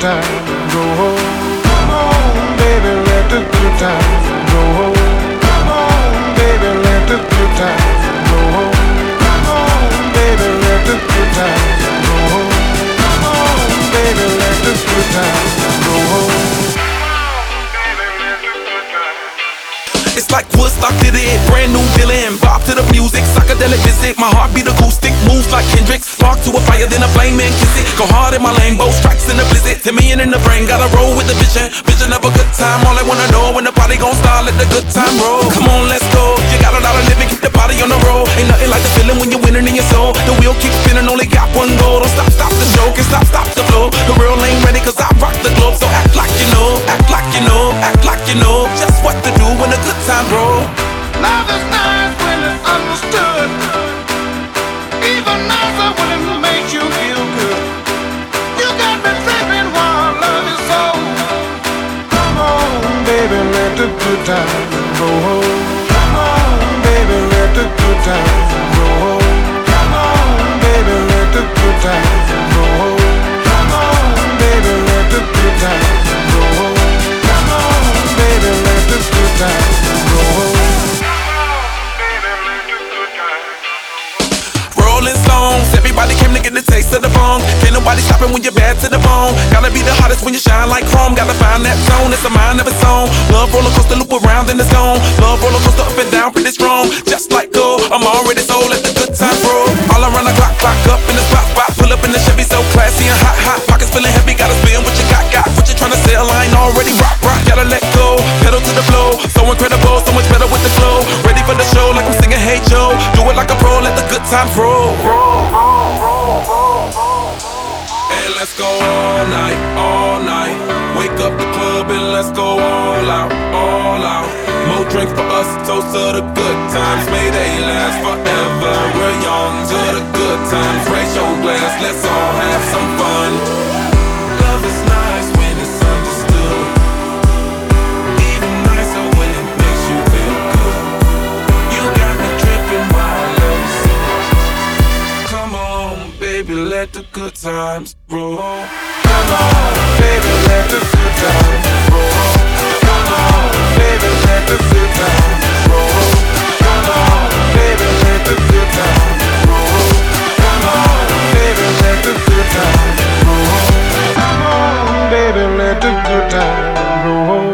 times roll. Come on, baby, let the good times roll. Come on, baby, let the good times roll. Come on, baby, let the good times roll. Come on, baby, let the good times It's like Woodstock did it, brand new villain. Bop to the music, psychedelic visit. My heart beat acoustic, moves like Kendrick. Spark to a fire, then a flame and kiss it. Go hard in my lane, both strikes in the blizzard. Me and in the brain, gotta roll with the vision. Vision of a good time, all I wanna know when the party gon' start, let the good time roll. Come on, let's go. You got a lot of living, keep the party on the road. Ain't nothing like the feeling when you're winning in your soul. The wheel keeps spinning, only got one goal. Don't stop, stop the show, can stop, stop the flow. The real baby, let the good times roll. Come on, baby, let the good times roll. Come on, baby, let the good times roll. Come on, baby, let the good times roll. Come on, baby, let the good times roll. Rolling Stones, everybody came to get the taste of the nobody stop it when you're bad to the bone. Gotta be the hottest when you shine like chrome. Gotta find that zone, it's a mind of its own. Love roller coaster, loop around and it's gone. Love roller coaster up and down, pretty strong. Just like gold, I'm already sold. Let the good time roll. All around the clock, clock up in the spot, spot. Pull up in the Chevy, so classy and hot, hot. Pockets feeling heavy, gotta spin what you got, got. What you tryna sell, I ain't already rock, rock. Gotta let go, pedal to the flow. So incredible, so much better with the flow. Ready for the show, like I'm singing Hey Joe. Do it like a pro, let the good times roll. Let's go all night, all night. Wake up the club and let's go all out, all out. More drinks for us, toast to the good times. May they last forever. We're young to the good times. Raise your glass, let's let the good times roll. Come on, baby, let the good times roll. Come on, baby, let the good times roll. Come on, baby, let the good times roll. Come on, baby, let the good times roll. Come on, baby, let the good times